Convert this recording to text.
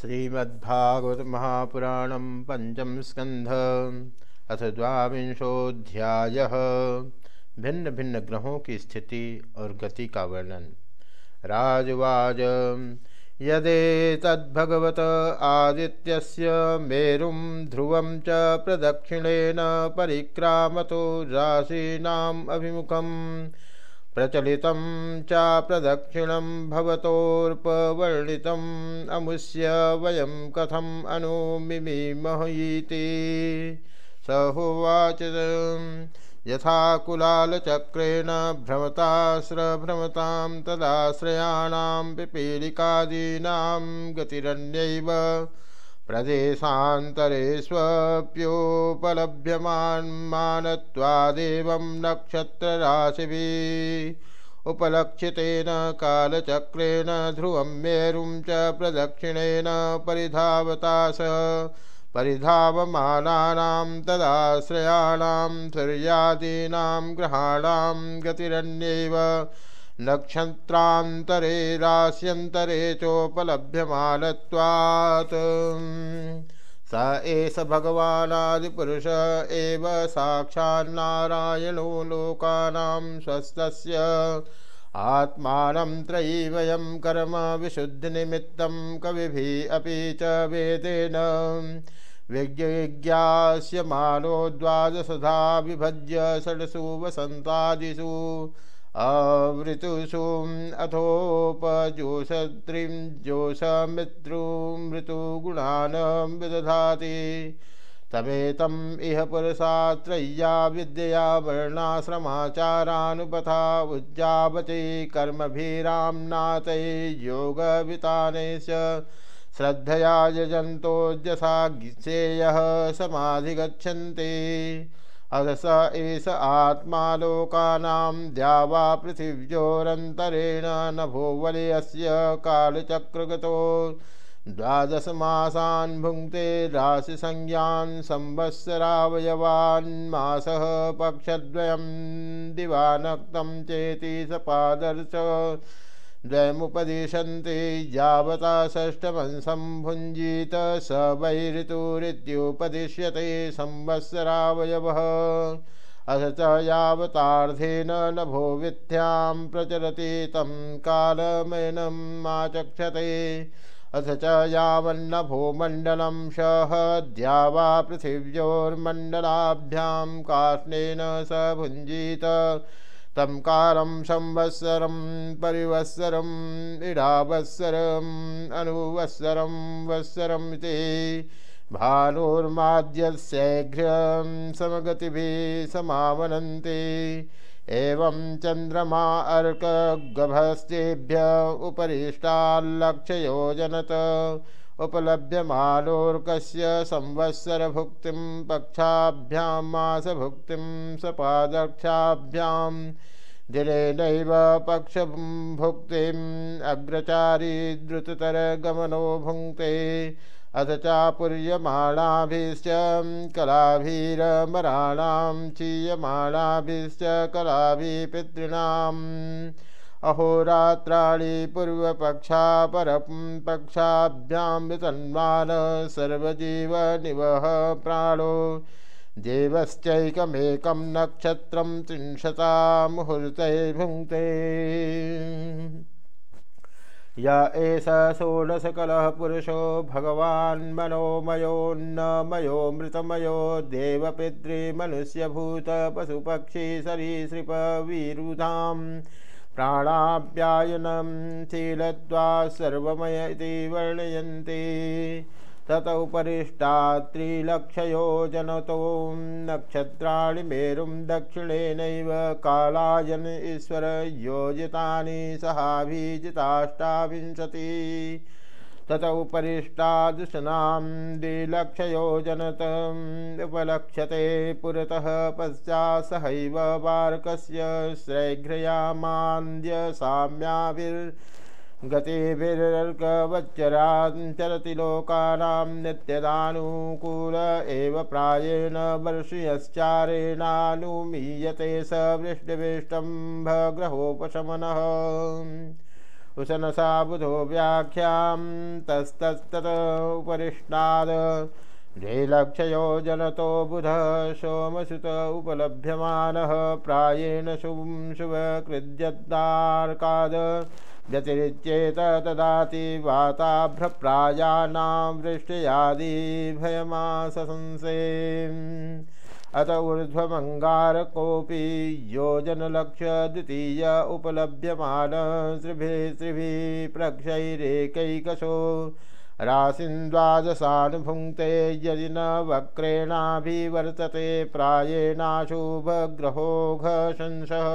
श्रीमद्भागवत महापुराण पंचम स्कंध अथ द्वांशोध्याय भिन्न भिन्न ग्रहों की स्थिति और गति का वर्णन। राजवाज, यदे तद्भगवत आदित्यस्य मेरुं ध्रुवं च प्रदक्षिणेन परिक्रामतो राशीनाम् अभिमुखम् प्रचलितं चा प्रदक्षिणं भवतोर्पवर्णितम् अमुष्य वयं कथम् अनुमिमीमहीति स होवाच यथा कुलालचक्रेण भ्रमताश्रभ्रमतां तदाश्रयाणां पिपीलिकादीनां प्रदेशान्तरेष्वप्योपलभ्यमानत्वादेवं नक्षत्रराशिभिः उपलक्षितेन कालचक्रेण ध्रुवं मेरुं च प्रदक्षिणेन परिधावता स। परिधावमानानां तदाश्रयाणां सूर्यादीनां ग्रहाणां गतिरन्यैव नक्षत्रान्तरे राश्यन्तरे चोपलभ्यमानत्वात् स एष भगवानादिपुरुष एव साक्षान्नारायणो लोकानां स्वस्थस्य आत्मानं त्रयी वयं कर्म विशुद्धिनिमित्तं कविभिः अपि च वेदेन। विज्ञास्यमानो द्वादशधा विभज्य षड्सु वसन्तादिषु। आवृतुषु अथोपजोषत्रिं जोषमृतृमृतुगुणान् विदधाति। तमेतम् इह पुरुषात्रय्या विद्यया वर्णाश्रमाचारानुपथा उज्जावते कर्म कर्मभिराम्नातै योगवितानैश्च श्रद्धया यजन्तोजसा गिसेयः समाधिगच्छन्ति। अध स एष आत्मा लोकानां द्यावा पृथिव्योरन्तरेण नभोवलयस्य कालचक्रगतो द्वादशमासान् भुङ्क्ते राशिसंज्ञान् संवत्सरावयवान्मासः पक्षद्वयं दिवानक्तं चेति सपादर्श द्वयमुपदिशन्ति यावता षष्ठवंशं भुञ्जीत स वै ऋतुरित्युपदिश्यते संवत्सरावयवः। अथ च यावतार्धेन नभो विद्यां प्रचरति तं कालमेनम् आचक्षते। अथ च यावन्नभो मण्डलं सह द्यावा पृथिव्योर्मण्डलाभ्यां कार्ष्णेन स भुञ्जीत। तं कालं संवत्सरं परिवत्सरम् इडावत्सरम् अनुवत्सरं वत्सरमिति भानुर्माद्यस्यैघ्र्यं समगतिभिः समावनन्ति। एवं चन्द्रमा अर्कगभस्तेभ्य उपरिष्टाल्लक्षयोजनत उपलभ्यमानोर्कस्य संवत्सरभुक्तिं पक्षाभ्यां मासभुक्तिं सपादक्षाभ्यां दिनेनैव पक्षभुक्तिम् अग्रचारी द्रुततरगमनो भुङ्क्ते अथ चापुर्यमाणाभिश्च कलाभिरमराणां, चीयमाणाभिश्च कलाभिः पितॄणाम् अहोरात्राणि पूर्वपक्षा परपक्षाभ्यां वितन्वान् सर्वजीवनिवः प्राणो। देवश्चैकमेकं नक्षत्रं त्रिंशता मुहूर्ते भुङ्क्ते। य एष षोडशकलः पुरुषो भगवान् मनोमयोन्नमयो मृतमयो देवपितृमनुष्यभूतपशुपक्षी सरीसृपवीरुधाम् प्राणाप्यायनं शीलत्वा सर्वमय इति वर्णयन्ति। तत उपरिष्टात्रिलक्षयो जनतो नक्षत्राणि मेरुं दक्षिणेनैव कालायन ईश्वर योजितानि सहाभिजिताष्टाविंशति। तत उपरिष्टादृशनां द्विलक्षयो जनतम् उपलक्ष्यते पुरतः पश्चात् सहैव बार्कस्य श्रैघ्रयामान्द्य साम्याभिर्गतिभिर्गवच्चराञ्चरति लोकानां नित्यदानुकूल एव प्रायेण वर्षयश्चारेणानुमीयते स वृष्टिविष्टम्भग्रहोपशमनः। उशनसा बुधो व्याख्यां तस्तस्तत उपरिष्टाद जनतो बुध सोमसुत उपलभ्यमानः प्रायेण शुभं शुभकृद्यद्दार्काद व्यतिरिच्येत तदाति वाताभ्रप्रायाणां वृष्ट्यादि भयमासंसे अत ऊर्ध्वमङ्गारकोऽपि योजनलक्ष्य द्वितीय उपलभ्यमान त्रिभिः त्रिभिः प्रक्षैरेकैकशो राशिन्द्वादशानुभुङ्क्ते यदि न वक्रेणाभिवर्तते प्रायेणाशुभग्रहोघशंसः।